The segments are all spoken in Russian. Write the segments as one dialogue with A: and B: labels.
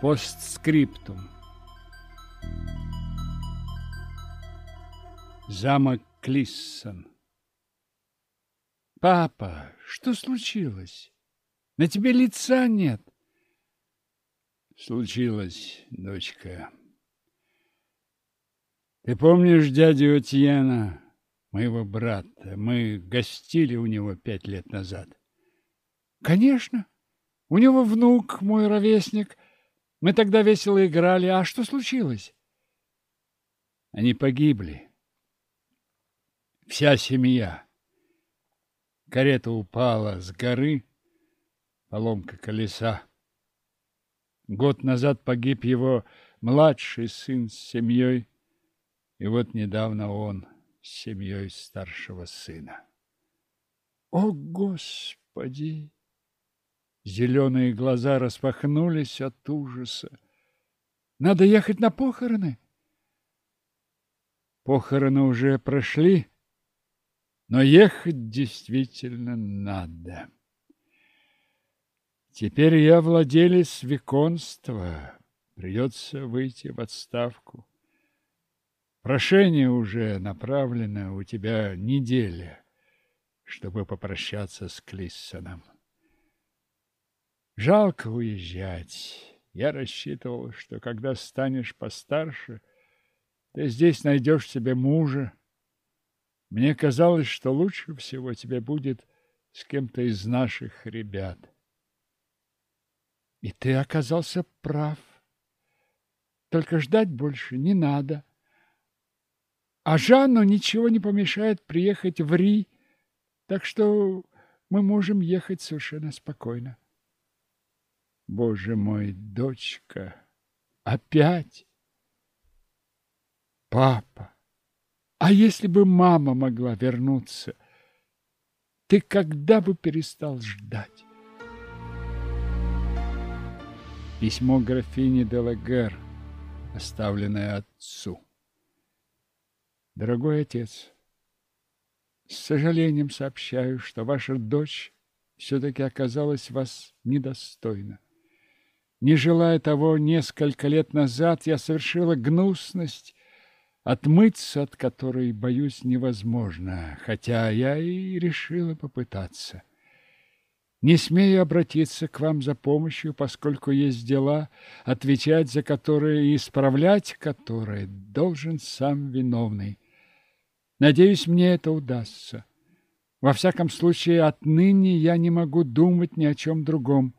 A: Постскриптум. Замок Клиссон. Папа, что случилось? На тебе лица нет.
B: Случилось, дочка. Ты помнишь дядю Этьена, моего брата? Мы гостили у него пять лет назад.
A: Конечно. У него внук, мой ровесник. Мы тогда весело играли. А что случилось?
B: Они погибли. Вся семья. Карета упала с горы, поломка колеса. Год назад погиб его младший сын с семьей, и вот недавно он с семьей старшего сына.
A: О, Господи! Зеленые глаза распахнулись от ужаса. Надо ехать на похороны. Похороны уже прошли, но ехать действительно надо. Теперь я владелец виконства, придется выйти в отставку. Прошение уже направлено, у тебя неделя, чтобы попрощаться с Клиссоном. Жалко уезжать. Я рассчитывал, что когда станешь постарше, ты здесь найдешь себе мужа. Мне казалось, что лучше всего тебе будет с кем-то из наших ребят. И ты оказался прав. Только ждать больше не надо. А Жанну ничего не помешает приехать в Ри, так что мы можем ехать совершенно спокойно. Боже мой, дочка, опять? Папа, а если бы мама могла вернуться, ты когда бы перестал ждать? Письмо графини Делагер, оставленное отцу. Дорогой отец, с сожалением сообщаю, что ваша дочь все-таки оказалась вас недостойна. Не желая того, несколько лет назад я совершила гнусность, отмыться от которой, боюсь, невозможно, хотя я и решила попытаться. Не смею обратиться к вам за помощью, поскольку есть дела, отвечать за которые и исправлять которые должен сам виновный. Надеюсь, мне это удастся. Во всяком случае, отныне я не могу думать ни о чем другом.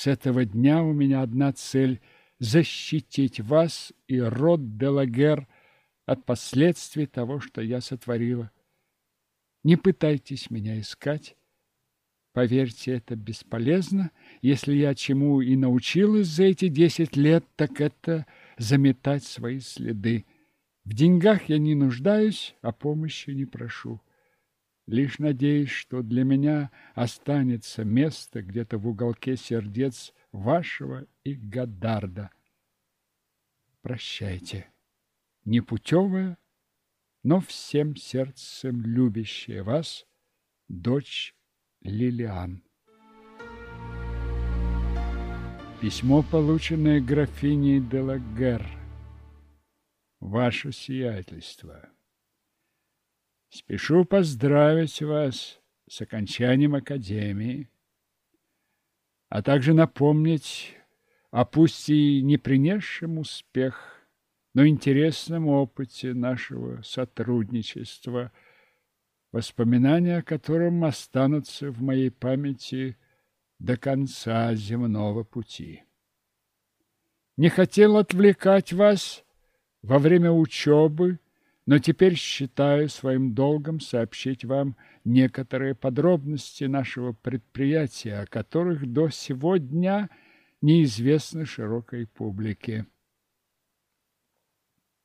A: С этого дня у меня одна цель – защитить вас и род Делагер от последствий того, что я сотворила. Не пытайтесь меня искать. Поверьте, это бесполезно. Если я чему и научилась за эти десять лет, так это заметать свои следы. В деньгах я не нуждаюсь, а помощи не прошу. Лишь надеюсь, что для меня останется место где-то в уголке сердец вашего и Гадарда. Прощайте, непутевая, но всем сердцем любящая вас, дочь Лилиан. Письмо, полученное графиней Делагер. Ваше сиятельство. Спешу поздравить вас с окончанием Академии, а также напомнить о пусть и не принесшем успех, но интересном опыте нашего сотрудничества, воспоминания о котором останутся в моей памяти до конца земного пути. Не хотел отвлекать вас во время учебы, но теперь считаю своим долгом сообщить вам некоторые подробности нашего предприятия, о которых до сего дня неизвестно широкой публике.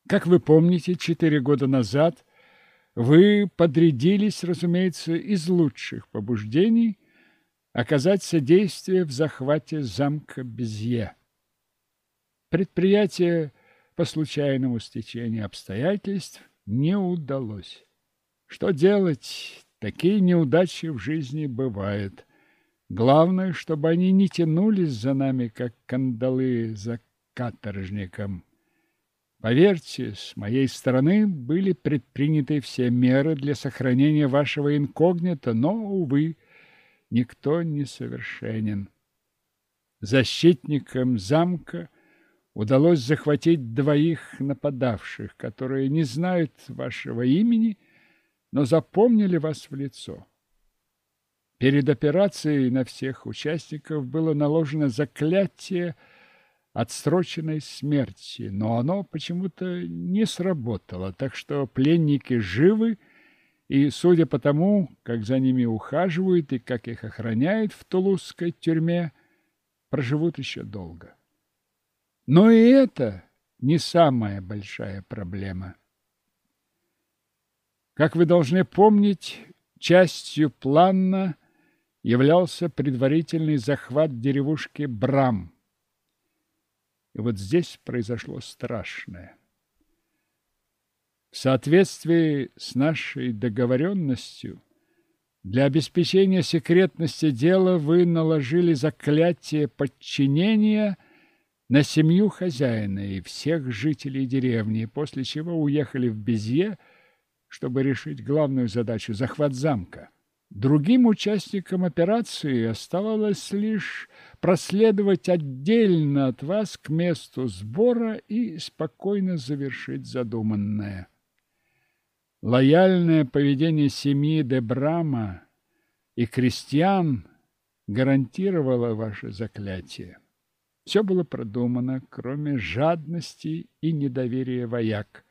A: Как вы помните, четыре года назад вы подрядились, разумеется, из лучших побуждений оказать содействие в захвате замка Безье. Предприятие по случайному стечению обстоятельств не удалось. Что делать? Такие неудачи в жизни бывают. Главное, чтобы они не тянулись за нами, как кандалы за каторжником. Поверьте, с моей стороны были предприняты все меры для сохранения вашего инкогнито, но, увы, никто не совершенен. Защитникам замка удалось захватить двоих нападавших, которые не знают вашего имени, но запомнили вас в лицо. Перед операцией на всех участников было наложено заклятие отсроченной смерти, но оно почему-то не сработало, так что пленники живы, и, судя по тому, как за ними ухаживают и как их охраняют в тулузской тюрьме, проживут еще долго. Но и это не самая большая проблема. Как вы должны помнить, частью плана являлся предварительный захват деревушки Брам. И вот здесь произошло страшное. В соответствии с нашей договоренностью, для обеспечения секретности дела вы наложили заклятие подчинения на семью хозяина и всех жителей деревни, после чего уехали в Безье, чтобы решить главную задачу – захват замка. Другим участникам операции оставалось лишь проследовать отдельно от вас к месту сбора и спокойно завершить задуманное. Лояльное поведение семьи де Брама и крестьян гарантировало ваше заклятие. Все было продумано, кроме жадности и недоверия вояк.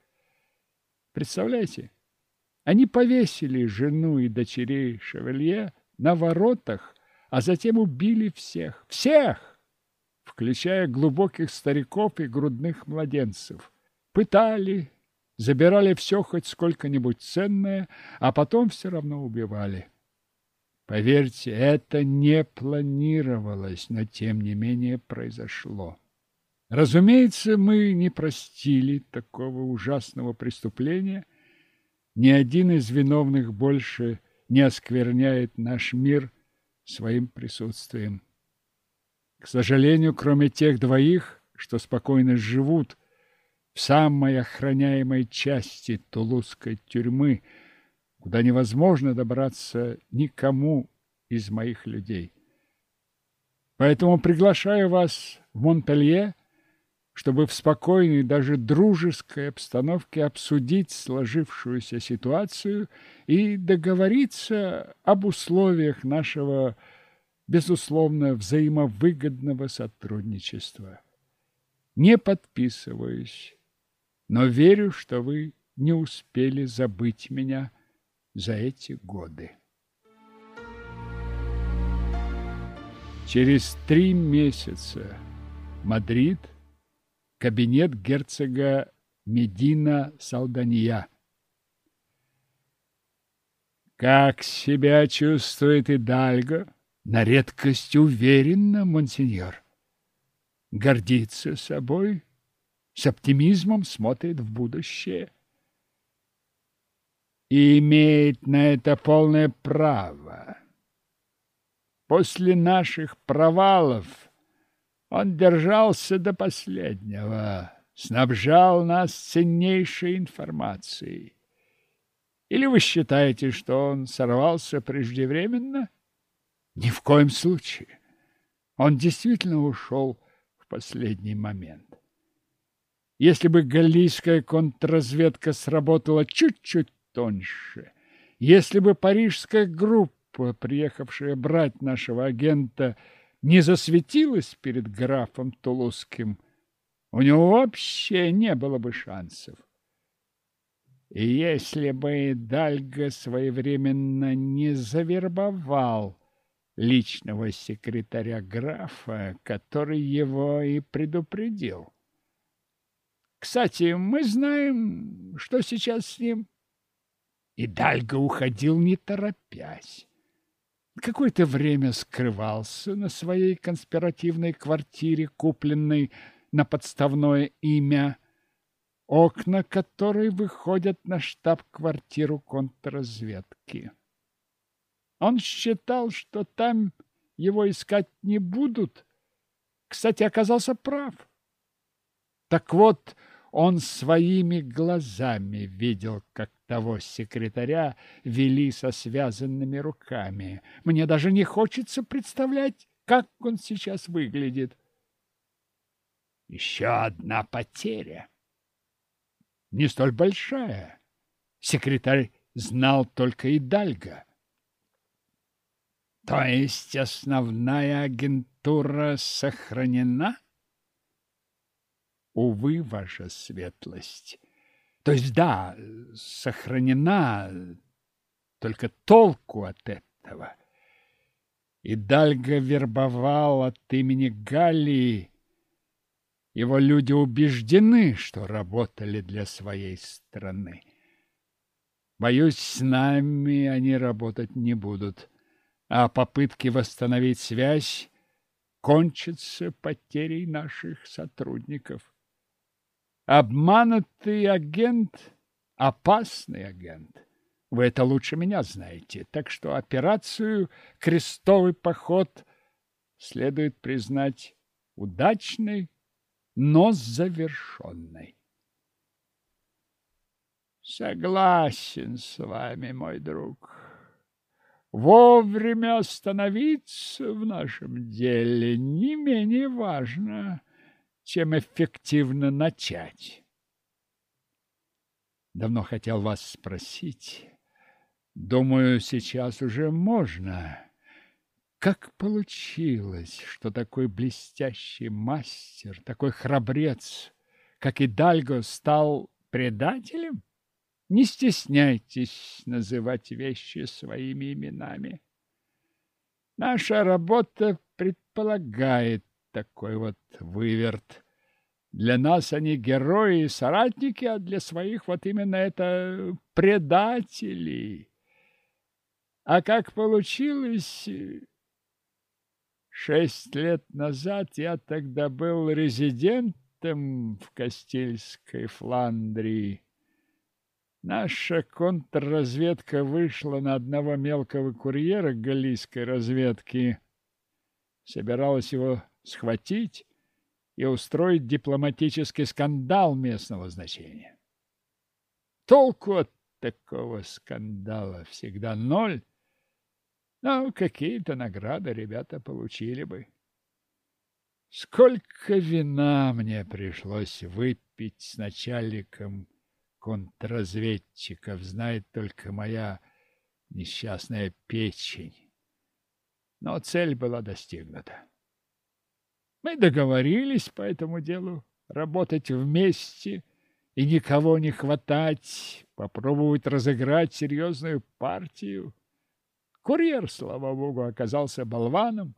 A: Представляете, они повесили жену и дочерей Шевелье на воротах, а затем убили всех, всех, включая глубоких стариков и грудных младенцев. Пытали, забирали все хоть сколько-нибудь ценное, а потом все равно убивали. Поверьте, это не планировалось, но тем не менее произошло. Разумеется, мы не простили такого ужасного преступления – ни один из виновных больше не оскверняет наш мир своим присутствием. К сожалению, кроме тех двоих, что спокойно живут в самой охраняемой части Тулузской тюрьмы, куда невозможно добраться никому из моих людей. Поэтому приглашаю вас в Монпелье чтобы в спокойной, даже дружеской обстановке обсудить сложившуюся ситуацию и договориться об условиях нашего, безусловно, взаимовыгодного сотрудничества. Не подписываюсь, но верю, что вы не успели забыть меня за эти годы. Через три месяца Мадрид – кабинет герцога Медина Салдания. Как себя чувствует Идальго? На редкость уверенно, монсеньор. Гордится собой, с оптимизмом смотрит в будущее. И имеет на это полное право. После наших провалов он держался до последнего, снабжал нас ценнейшей информацией. Или вы считаете, что он сорвался преждевременно? Ни в коем случае. Он действительно ушел в последний момент. Если бы галлийская контрразведка сработала чуть-чуть тоньше, если бы парижская группа, приехавшая брать нашего агента, не засветилась перед графом Тулузским, у него вообще не было бы шансов. И если бы Дальго своевременно не завербовал личного секретаря графа, который его и предупредил. Кстати, мы знаем, что сейчас с ним. И Дальго уходил не торопясь какое-то время скрывался на своей конспиративной квартире, купленной на подставное имя, окна которой выходят на штаб-квартиру контрразведки. Он считал, что там его искать не будут. Кстати, оказался прав. Так вот, он своими глазами видел, как того секретаря вели со связанными руками. Мне даже не хочется представлять, как он сейчас выглядит. Еще одна потеря. Не столь большая. Секретарь знал только Идальго. То есть основная агентура сохранена? Увы, ваша светлость. То есть, да, сохранена, только толку от этого. И Дальго вербовал от имени Галлии. Его люди убеждены, что работали для своей страны. Боюсь, с нами они работать не будут, а попытки восстановить связь кончатся потерей наших сотрудников. Обманутый агент – опасный агент. Вы это лучше меня знаете. Так что операцию «Крестовый поход» следует признать удачной, но завершенной. Согласен с вами, мой друг. Вовремя остановиться в нашем деле не менее важно – чем эффективно начать. Давно хотел вас спросить. Думаю, сейчас уже можно. Как получилось, что такой блестящий мастер, такой храбрец, как и Дальго, стал предателем? Не стесняйтесь называть вещи своими именами. Наша работа предполагает такой вот выверт. Для нас они герои и соратники, а для своих вот именно это предатели. А как получилось... Шесть лет назад я тогда был резидентом в Кастильской Фландрии. Наша контрразведка вышла на одного мелкого курьера галлийской разведки. Собиралась его схватить и устроить дипломатический скандал местного значения. Толку от такого скандала всегда ноль, но какие-то награды ребята получили бы. Сколько вина мне пришлось выпить с начальником контрразведчиков, знает только моя несчастная печень. Но цель была достигнута. Мы договорились по этому делу работать вместе и никого не хватать, попробовать разыграть серьезную партию. Курьер, слава богу, оказался болваном,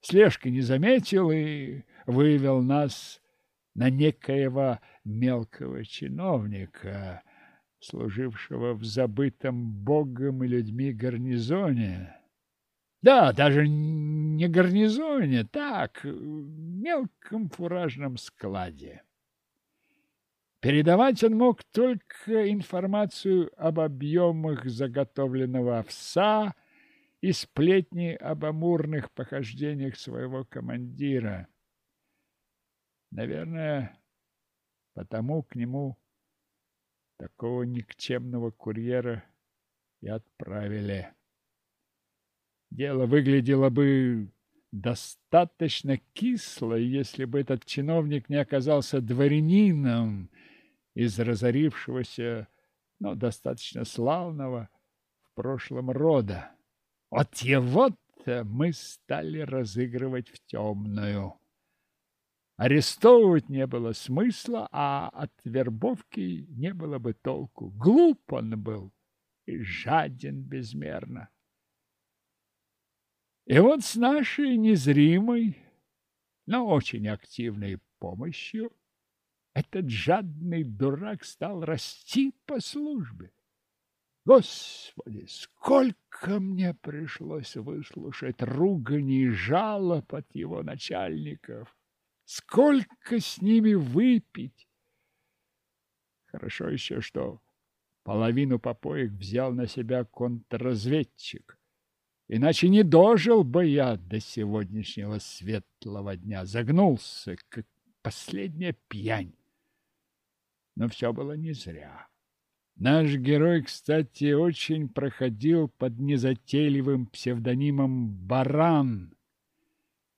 A: слежки не заметил и вывел нас на некоего мелкого чиновника, служившего в забытом богом и людьми гарнизоне. Да, даже не гарнизоне, так, мелком фуражном складе. Передавать он мог только информацию об объемах заготовленного овса и сплетни об амурных похождениях своего командира. Наверное, потому к нему такого никчемного курьера и отправили. Дело выглядело бы достаточно кисло, если бы этот чиновник не оказался дворянином из разорившегося, но достаточно славного в прошлом рода. Вот его-то мы стали разыгрывать в темную. Арестовывать не было смысла, а от вербовки не было бы толку. Глуп он был и жаден безмерно. И вот с нашей незримой, но очень активной помощью этот жадный дурак стал расти по службе. Господи, сколько мне пришлось выслушать ругани и жалоб от его начальников! Сколько с ними выпить! Хорошо еще, что половину попоек взял на себя контрразведчик. Иначе не дожил бы я до сегодняшнего светлого дня, загнулся, как последняя пьянь. Но все было не зря. Наш герой, кстати, очень проходил под незатейливым псевдонимом «Баран».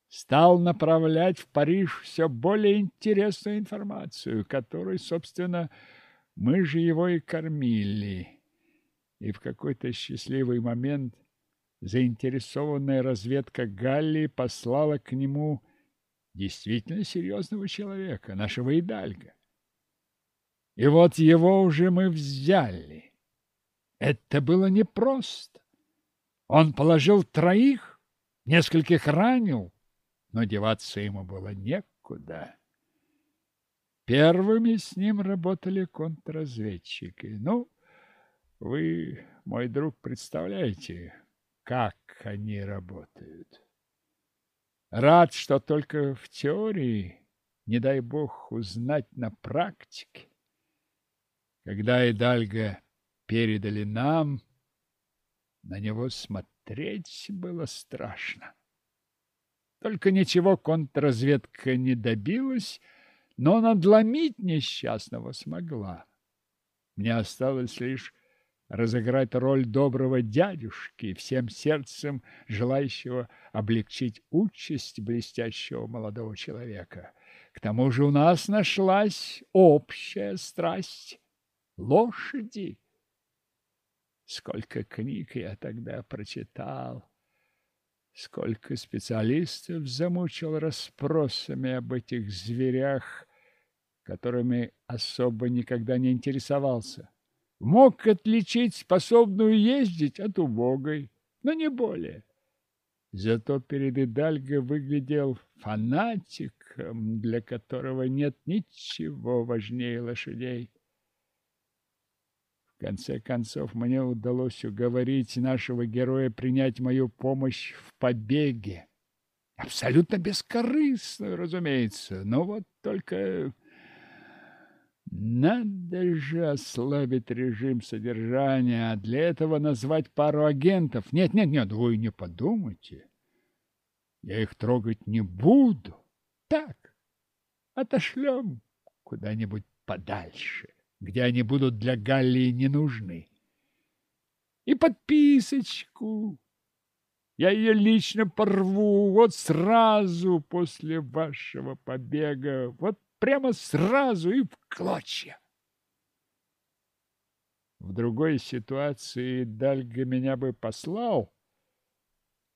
A: Стал направлять в Париж все более интересную информацию, которой, собственно, мы же его и кормили. И в какой-то счастливый момент – заинтересованная разведка Галлии послала к нему действительно серьезного человека, нашего Идальга. И вот его уже мы взяли. Это было непросто. Он положил троих, нескольких ранил, но деваться ему было некуда. Первыми с ним работали контрразведчики. Ну, вы, мой друг, представляете, как они работают. Рад, что только в теории, не дай бог узнать на практике. Когда Идальга передали нам, на него смотреть было страшно. Только ничего контрразведка не добилась, но надломить несчастного смогла. Мне осталось лишь разыграть роль доброго дядюшки, всем сердцем желающего облегчить участь блестящего молодого человека. К тому же у нас нашлась общая страсть — лошади. Сколько книг я тогда прочитал, сколько специалистов замучил расспросами об этих зверях, которыми особо никогда не интересовался мог отличить способную ездить от убогой, но не более. Зато перед Идальго выглядел фанатиком, для которого нет ничего важнее лошадей. В конце концов, мне удалось уговорить нашего героя принять мою помощь в побеге. Абсолютно бескорыстную, разумеется, но вот только надо же ослабить режим содержания, а для этого назвать пару агентов. Нет, нет, нет, вы не подумайте. Я их трогать не буду. Так, отошлем куда-нибудь подальше, где они будут для Галлии не нужны. И подписочку. Я ее лично порву вот сразу после вашего побега. Вот прямо сразу и в клочья. В другой ситуации Дальга меня бы послал,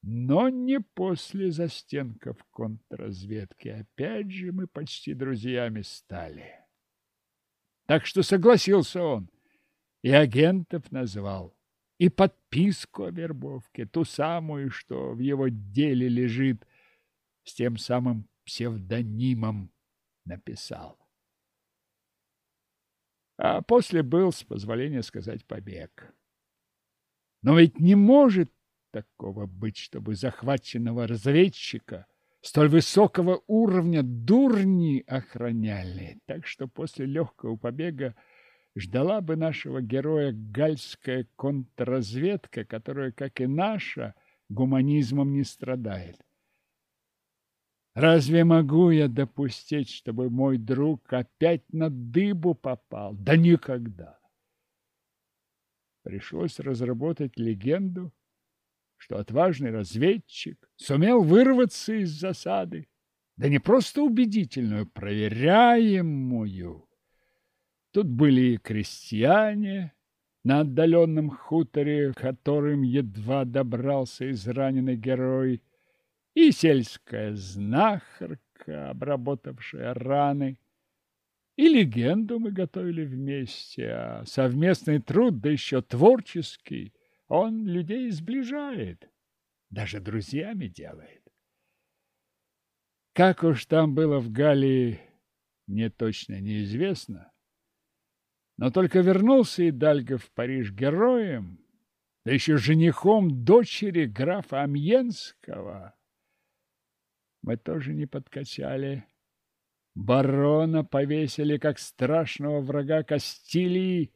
A: но не после застенков контрразведки. Опять же мы почти друзьями стали. Так что согласился он, и агентов назвал, и подписку о вербовке, ту самую, что в его деле лежит, с тем самым псевдонимом написал. А после был, с позволения сказать, побег. Но ведь не может такого быть, чтобы захваченного разведчика столь высокого уровня дурни охраняли. Так что после легкого побега ждала бы нашего героя гальская контрразведка, которая, как и наша, гуманизмом не страдает. Разве могу я допустить, чтобы мой друг опять на дыбу попал? Да никогда. Пришлось разработать легенду, что отважный разведчик сумел вырваться из засады. Да не просто убедительную, проверяемую. Тут были и крестьяне на отдаленном хуторе, которым едва добрался израненный герой, и сельская знахарка, обработавшая раны. И легенду мы готовили вместе, а совместный труд, да еще творческий, он людей сближает, даже друзьями делает. Как уж там было в Галлии, мне точно неизвестно. Но только вернулся и Дальго в Париж героем, да еще женихом дочери графа Амьенского мы тоже не подкачали. Барона повесили как страшного врага Кастилии,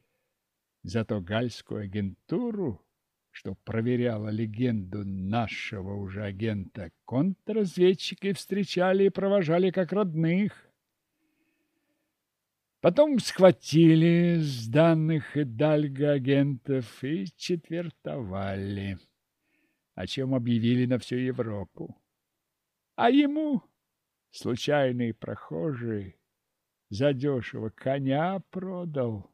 A: зато гальскую агентуру, что проверяла легенду нашего уже агента, контрразведчики встречали и провожали как родных. Потом схватили с данных и дальга агентов и четвертовали, о чем объявили на всю Европу. А ему, случайный прохожий, задешево коня продал.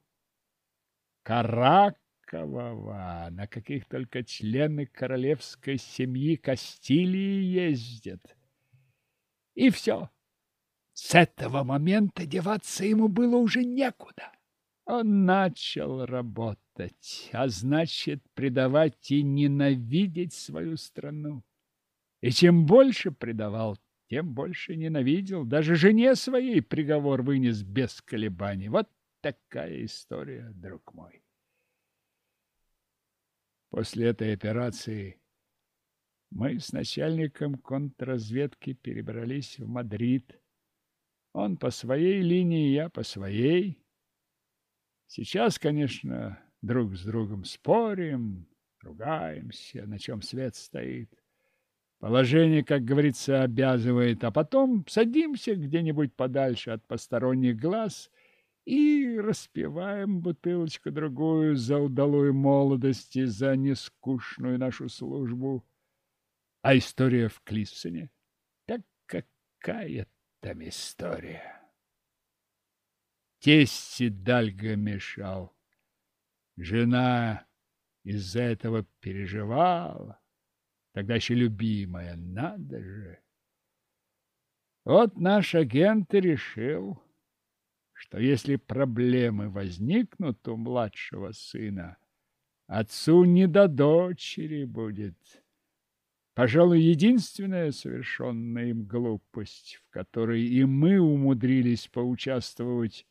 A: Каракового, на каких только члены королевской семьи Кастилии ездят. И все. С этого момента деваться ему было уже некуда. Он начал работать, а значит, предавать и ненавидеть свою страну. И чем больше предавал, тем больше ненавидел. Даже жене своей приговор вынес без колебаний. Вот такая история, друг мой. После этой операции мы с начальником контрразведки перебрались в Мадрид. Он по своей линии, я по своей. Сейчас, конечно, друг с другом спорим, ругаемся, на чем свет стоит. Положение, как говорится, обязывает, а потом садимся где-нибудь подальше от посторонних глаз и распиваем бутылочку-другую за удалую молодость и за нескучную нашу службу. А история в Клиссоне? Так какая там история? Тесть Дальга мешал. Жена из-за этого переживала. Тогда еще любимая, надо же. Вот наш агент и решил, что если проблемы возникнут у младшего сына, отцу не до дочери будет. Пожалуй, единственная совершенная им глупость, в которой и мы умудрились поучаствовать,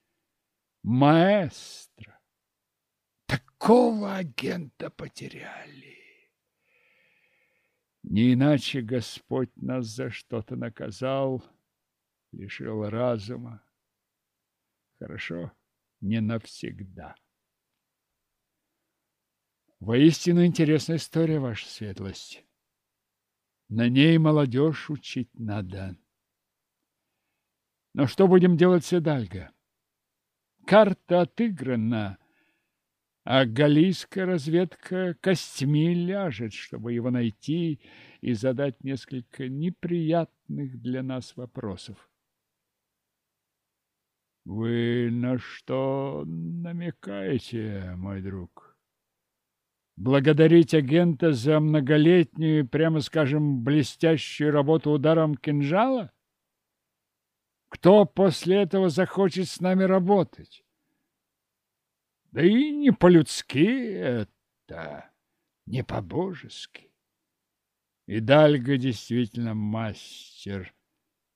A: маэстро. Такого агента потеряли. Не иначе Господь нас за что-то наказал, лишил разума. Хорошо, не навсегда. Воистину интересная история, ваша светлость. На ней молодежь учить надо. Но что будем делать с Эдальго? Карта отыграна, а галийская разведка костьми ляжет, чтобы его найти и задать несколько неприятных для нас вопросов. Вы на что намекаете, мой друг? Благодарить агента за многолетнюю, прямо скажем, блестящую работу ударом кинжала? Кто после этого захочет с нами работать? Да и не по-людски это, не по-божески. И Дальга действительно мастер.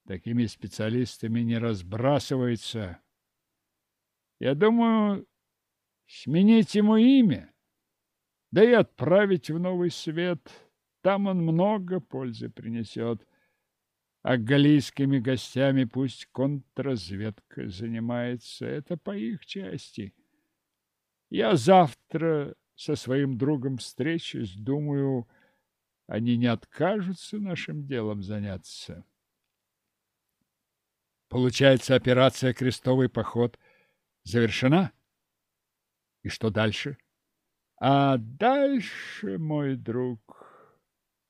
A: Такими специалистами не разбрасывается. Я думаю, сменить ему имя, да и отправить в новый свет. Там он много пользы принесет. А галийскими гостями пусть контрразведка занимается. Это по их части. Я завтра со своим другом встречусь, думаю, они не откажутся нашим делом заняться. Получается, операция «Крестовый поход» завершена? И что дальше? А дальше, мой друг,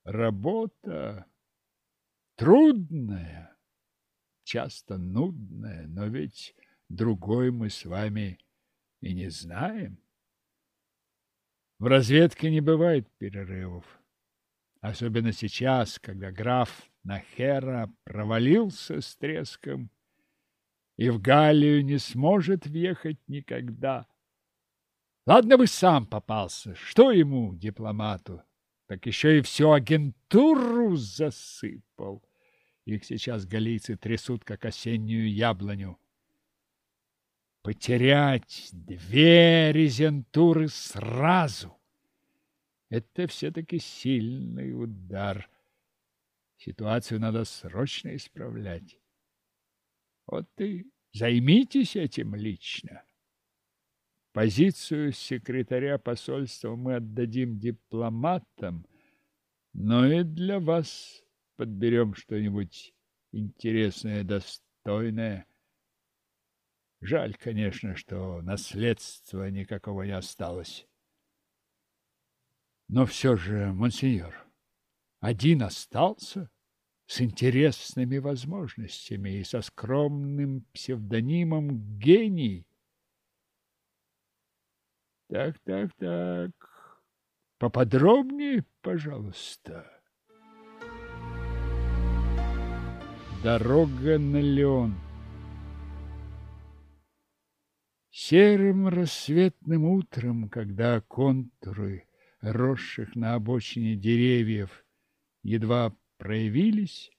A: работа трудная, часто нудная, но ведь другой мы с вами и не знаем. В разведке не бывает перерывов. Особенно сейчас, когда граф Нахера провалился с треском и в Галлию не сможет въехать никогда. Ладно бы сам попался, что ему, дипломату, так еще и всю агентуру засыпал. Их сейчас галийцы трясут, как осеннюю яблоню. Потерять две резентуры сразу — это все-таки сильный удар. Ситуацию надо срочно исправлять. Вот и займитесь этим лично. Позицию секретаря посольства мы отдадим дипломатам, но и для вас подберем что-нибудь интересное, достойное. Жаль, конечно, что наследства никакого не осталось. Но все же, монсеньор, один остался с интересными возможностями и со скромным псевдонимом «Гений». Так, так, так, поподробнее, пожалуйста. Дорога на Леон. Серым рассветным утром, когда контуры росших на обочине деревьев едва проявились,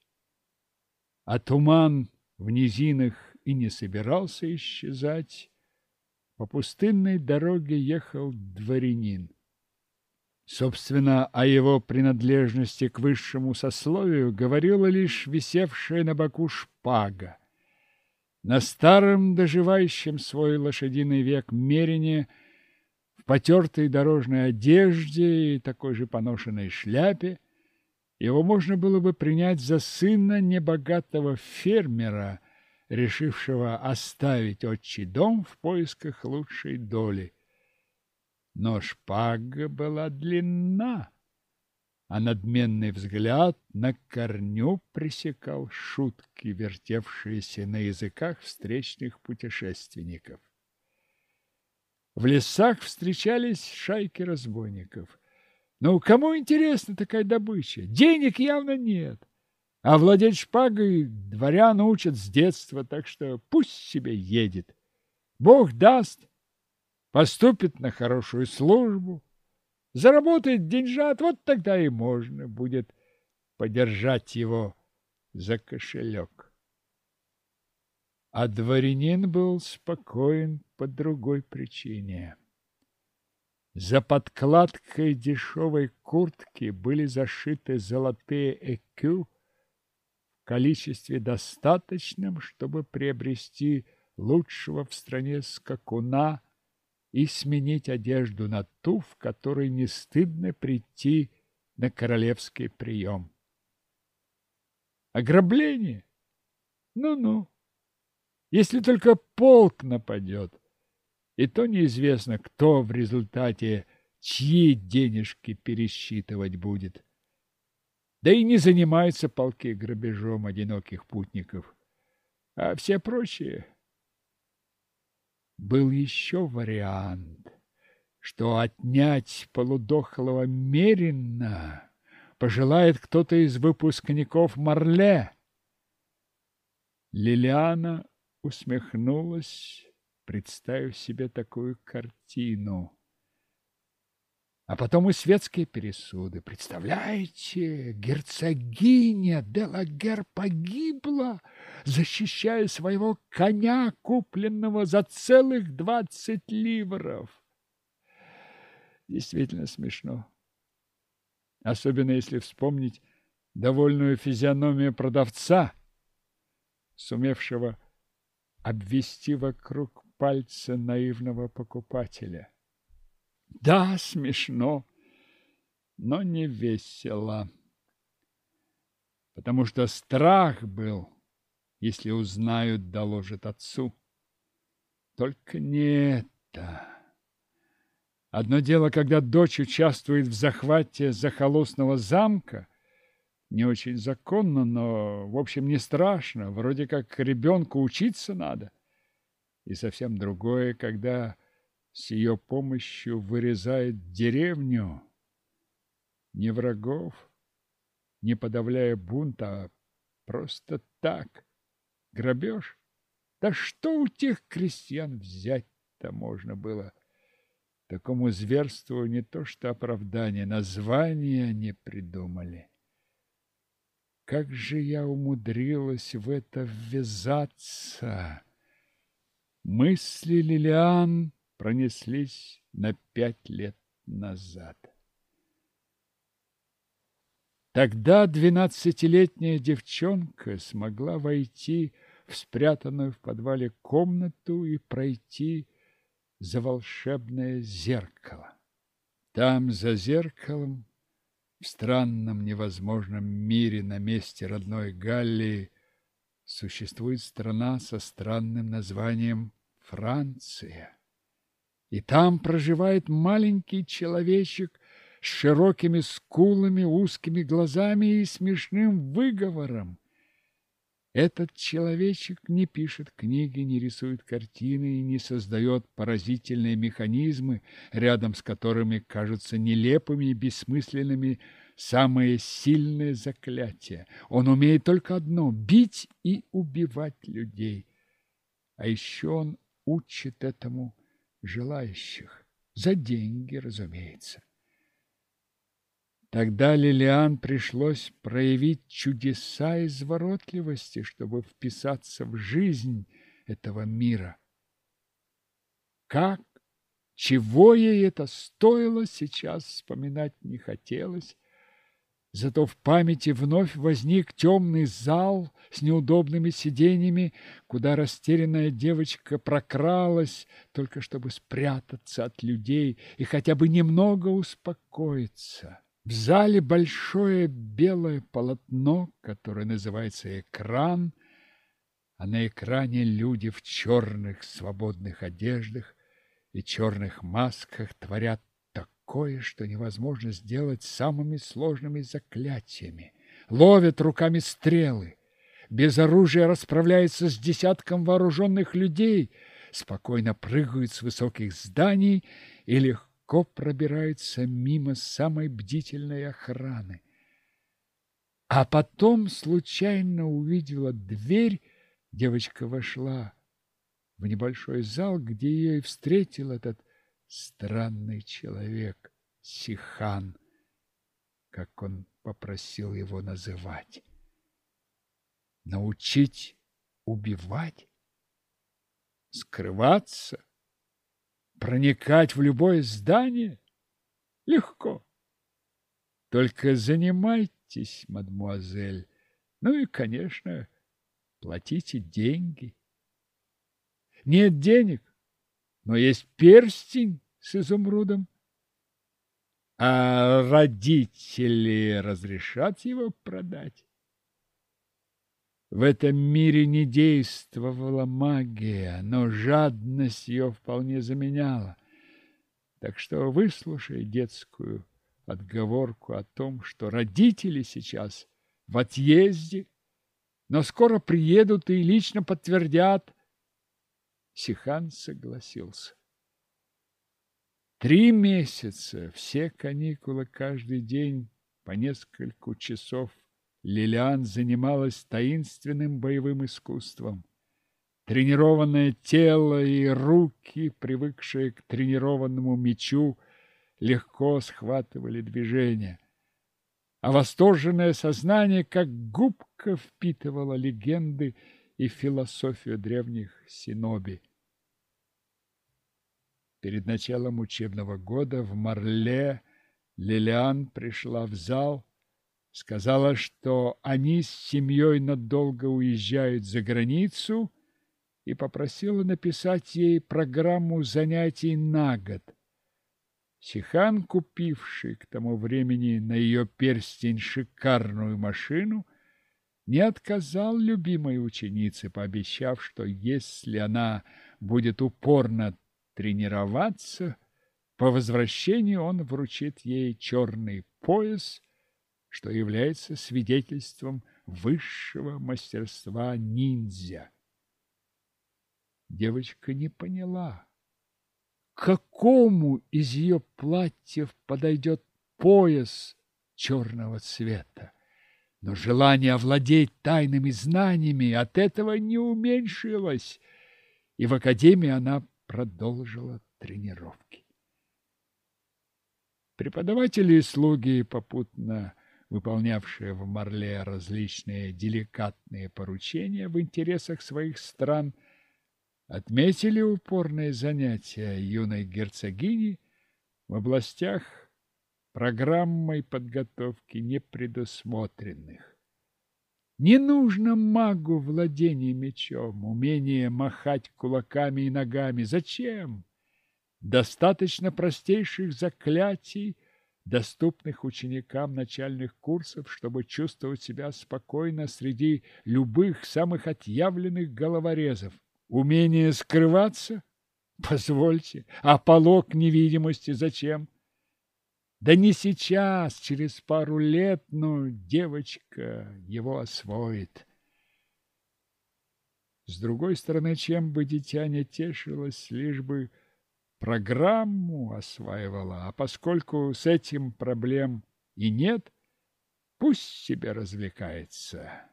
A: а туман в низинах и не собирался исчезать, по пустынной дороге ехал дворянин. Собственно, о его принадлежности к высшему сословию говорила лишь висевшая на боку шпага. На старом, доживающем свой лошадиный век мерине, в потертой дорожной одежде и такой же поношенной шляпе, его можно было бы принять за сына небогатого фермера, решившего оставить отчий дом в поисках лучшей доли. Но шпага была длинна, а надменный взгляд на корню пресекал шутки, вертевшиеся на языках встречных путешественников. В лесах встречались шайки разбойников. Ну, кому интересна такая добыча? Денег явно нет. А владеть шпагой дворян учат с детства, так что пусть себе едет. Бог даст, поступит на хорошую службу, заработает деньжат, вот тогда и можно будет подержать его за кошелек. А дворянин был спокоен по другой причине. За подкладкой дешевой куртки были зашиты золотые экю в количестве достаточном, чтобы приобрести лучшего в стране скакуна и сменить одежду на ту, в которой не стыдно прийти на королевский прием. Ограбление? Ну-ну. Если только полк нападет – и то неизвестно, кто в результате чьи денежки пересчитывать будет. Да и не занимаются полки грабежом одиноких путников, а все прочие. Был еще вариант, что отнять полудохлого Мерина пожелает кто-то из выпускников Марле. Лилиана усмехнулась представив себе такую картину. А потом и светские пересуды. Представляете, герцогиня Делагер погибла, защищая своего коня, купленного за целых двадцать ливров. Действительно смешно. Особенно если вспомнить довольную физиономию продавца, сумевшего обвести вокруг пальца наивного покупателя. Да, смешно, но не весело. Потому что страх был, если узнают, доложат отцу. Только не это. Одно дело, когда дочь участвует в захвате захолустного замка, не очень законно, но, в общем, не страшно. Вроде как ребенку учиться надо и совсем другое, когда с ее помощью вырезает деревню. Не врагов, не подавляя бунт, а просто так. Грабеж? Да что у тех крестьян взять-то можно было? Такому зверству не то что оправдание, названия не придумали. Как же я умудрилась в это ввязаться? Мысли Лилиан пронеслись на пять лет назад. Тогда двенадцатилетняя девчонка смогла войти в спрятанную в подвале комнату и пройти за волшебное зеркало. Там, за зеркалом, в странном невозможном мире на месте родной Галлии, существует страна со странным названием Франция. И там проживает маленький человечек с широкими скулами, узкими глазами и смешным выговором. Этот человечек не пишет книги, не рисует картины и не создает поразительные механизмы, рядом с которыми кажутся нелепыми и бессмысленными самые сильные заклятия. Он умеет только одно – бить и убивать людей. А еще он учит этому желающих. За деньги, разумеется. Тогда Лилиан пришлось проявить чудеса изворотливости, чтобы вписаться в жизнь этого мира. Как, чего ей это стоило, сейчас вспоминать не хотелось. Зато в памяти вновь возник темный зал с неудобными сиденьями, куда растерянная девочка прокралась, только чтобы спрятаться от людей и хотя бы немного успокоиться. В зале большое белое полотно, которое называется экран, а на экране люди в черных свободных одеждах и черных масках творят такое, что невозможно сделать самыми сложными заклятиями. Ловят руками стрелы, без оружия расправляются с десятком вооруженных людей, спокойно прыгают с высоких зданий и легко пробирается мимо самой бдительной охраны. А потом случайно увидела дверь, девочка вошла в небольшой зал, где ее и встретил этот странный человек, Сихан, как он попросил его называть. Научить убивать? Скрываться? Проникать в любое здание легко. Только занимайтесь, мадмуазель. Ну и, конечно, платите деньги. Нет денег, но есть перстень с изумрудом. А родители разрешат его продать? В этом мире не действовала магия, но жадность ее вполне заменяла. Так что выслушай детскую отговорку о том, что родители сейчас в отъезде, но скоро приедут и лично подтвердят. Сихан согласился. Три месяца, все каникулы каждый день по несколько часов Лилиан занималась таинственным боевым искусством. Тренированное тело и руки, привыкшие к тренированному мечу, легко схватывали движение, а восторженное сознание, как губка, впитывало легенды и философию древних синоби. Перед началом учебного года в Марле Лилиан пришла в зал, сказала, что они с семьей надолго уезжают за границу и попросила написать ей программу занятий на год. Сихан, купивший к тому времени на ее перстень шикарную машину, не отказал любимой ученице, пообещав, что если она будет упорно тренироваться, по возвращении он вручит ей черный пояс что является свидетельством высшего мастерства ниндзя. Девочка не поняла, к какому из ее платьев подойдет пояс черного цвета. Но желание овладеть тайными знаниями от этого не уменьшилось, и в академии она продолжила тренировки. Преподаватели и слуги попутно выполнявшие в Марле различные деликатные поручения в интересах своих стран, отметили упорные занятия юной герцогини в областях программой подготовки непредусмотренных. Не нужно магу владение мечом, умение махать кулаками и ногами. Зачем? Достаточно простейших заклятий, доступных ученикам начальных курсов, чтобы чувствовать себя спокойно среди любых самых отъявленных головорезов. Умение скрываться? Позвольте. А полог невидимости зачем? Да не сейчас, через пару лет, но девочка его освоит. С другой стороны, чем бы дитя не тешилось, лишь бы программу осваивала, а поскольку с этим проблем и нет, пусть себе развлекается.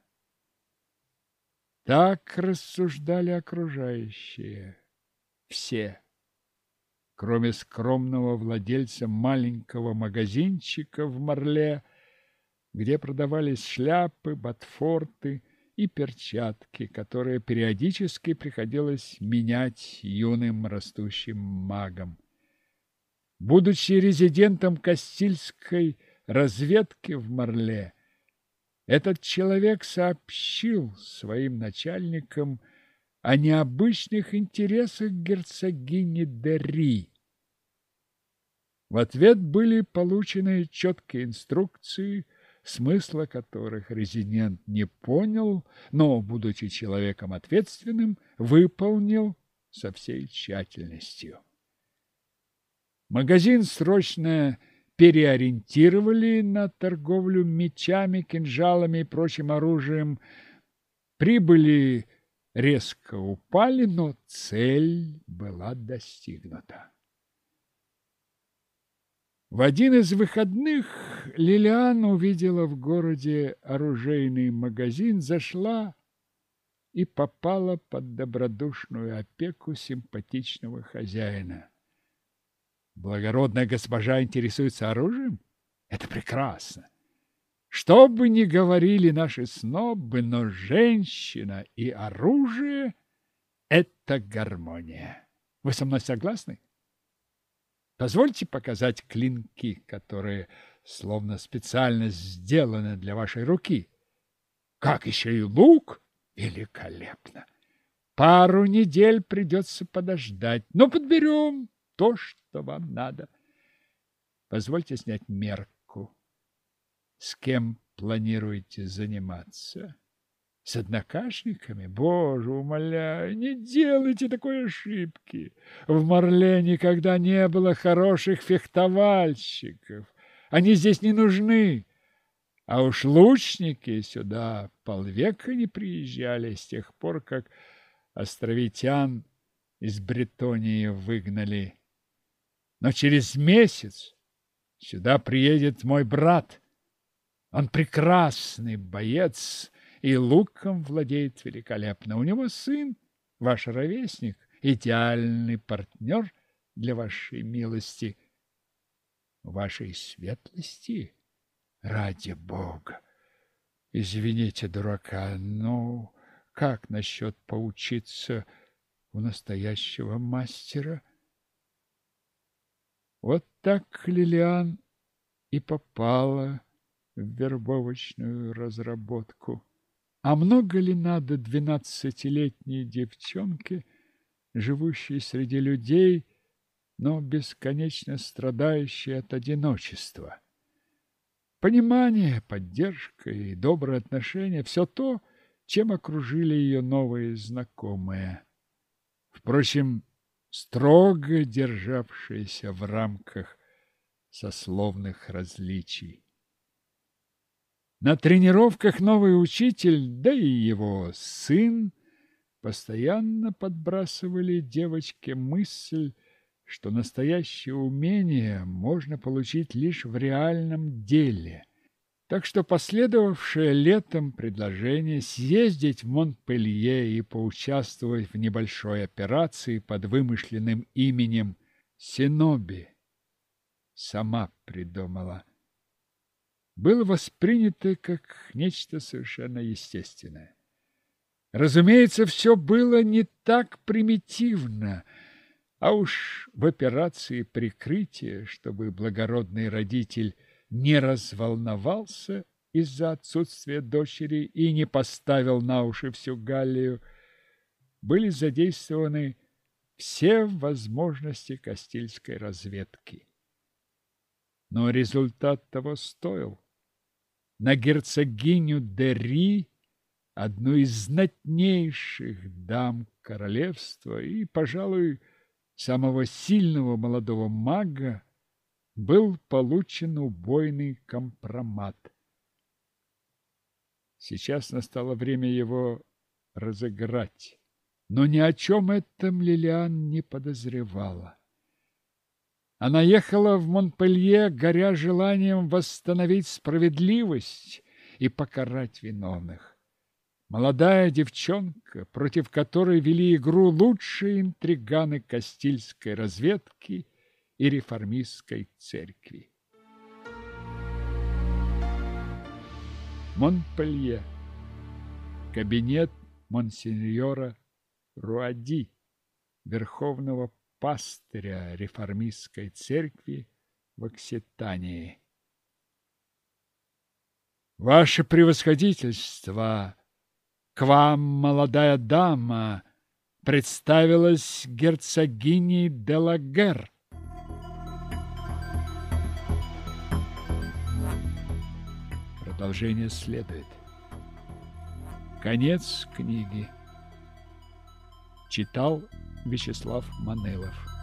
A: Так рассуждали окружающие. Все, кроме скромного владельца маленького магазинчика в Марле, где продавались шляпы, ботфорты и перчатки, которые периодически приходилось менять юным растущим магам. Будучи резидентом Кастильской разведки в Марле, этот человек сообщил своим начальникам о необычных интересах герцогини Дерри. В ответ были получены четкие инструкции, смысла которых резидент не понял, но, будучи человеком ответственным, выполнил со всей тщательностью. Магазин срочно переориентировали на торговлю мечами, кинжалами и прочим оружием. Прибыли резко упали, но цель была достигнута. В один из выходных Лилиан увидела в городе оружейный магазин, зашла и попала под добродушную опеку симпатичного хозяина. Благородная госпожа интересуется оружием? Это прекрасно. Что бы ни говорили наши снобы, но женщина и оружие – это гармония. Вы со мной согласны? Позвольте показать клинки, которые словно специально сделаны для вашей руки. Как еще и лук? Великолепно! Пару недель придется подождать, но подберем то, что вам надо. Позвольте снять мерку. С кем планируете заниматься? С однокашниками? Боже, умоляю, не делайте такой ошибки. В Марле никогда не было хороших фехтовальщиков. Они здесь не нужны. А уж лучники сюда полвека не приезжали с тех пор, как островитян из Бретонии выгнали. Но через месяц сюда приедет мой брат. Он прекрасный боец и луком владеет великолепно. У него сын, ваш ровесник, идеальный партнер для вашей милости, вашей светлости. Ради Бога! Извините, дурака, но как насчет поучиться у настоящего мастера? Вот так Лилиан и попала в вербовочную разработку. А много ли надо двенадцатилетней девчонке, живущей среди людей, но бесконечно страдающей от одиночества? Понимание, поддержка и добрые отношения – все то, чем окружили ее новые знакомые. Впрочем, строго державшиеся в рамках сословных различий. На тренировках новый учитель, да и его сын постоянно подбрасывали девочке мысль, что настоящее умение можно получить лишь в реальном деле. Так что последовавшее летом предложение съездить в Монпелье и поучаствовать в небольшой операции под вымышленным именем Синоби сама придумала. Было воспринято как нечто совершенно естественное. Разумеется, все было не так примитивно, а уж в операции прикрытия, чтобы благородный родитель не разволновался из-за отсутствия дочери и не поставил на уши всю Галлию, были задействованы все возможности Кастильской разведки. Но результат того стоил. На герцогиню Дери, одну из знатнейших дам королевства и, пожалуй, самого сильного молодого мага, был получен убойный компромат. Сейчас настало время его разыграть. Но ни о чем этом Лилиан не подозревала. Она ехала в Монпелье, горя желанием восстановить справедливость и покарать виновных. Молодая девчонка, против которой вели игру лучшие интриганы Кастильской разведки и реформистской церкви. Монпелье. Кабинет монсеньора Руади, верховного пастыря реформистской церкви в Окситании. Ваше превосходительство, к вам молодая дама представилась герцогиней Делагер. Продолжение следует. Конец книги. Читал Вячеслав Манелов.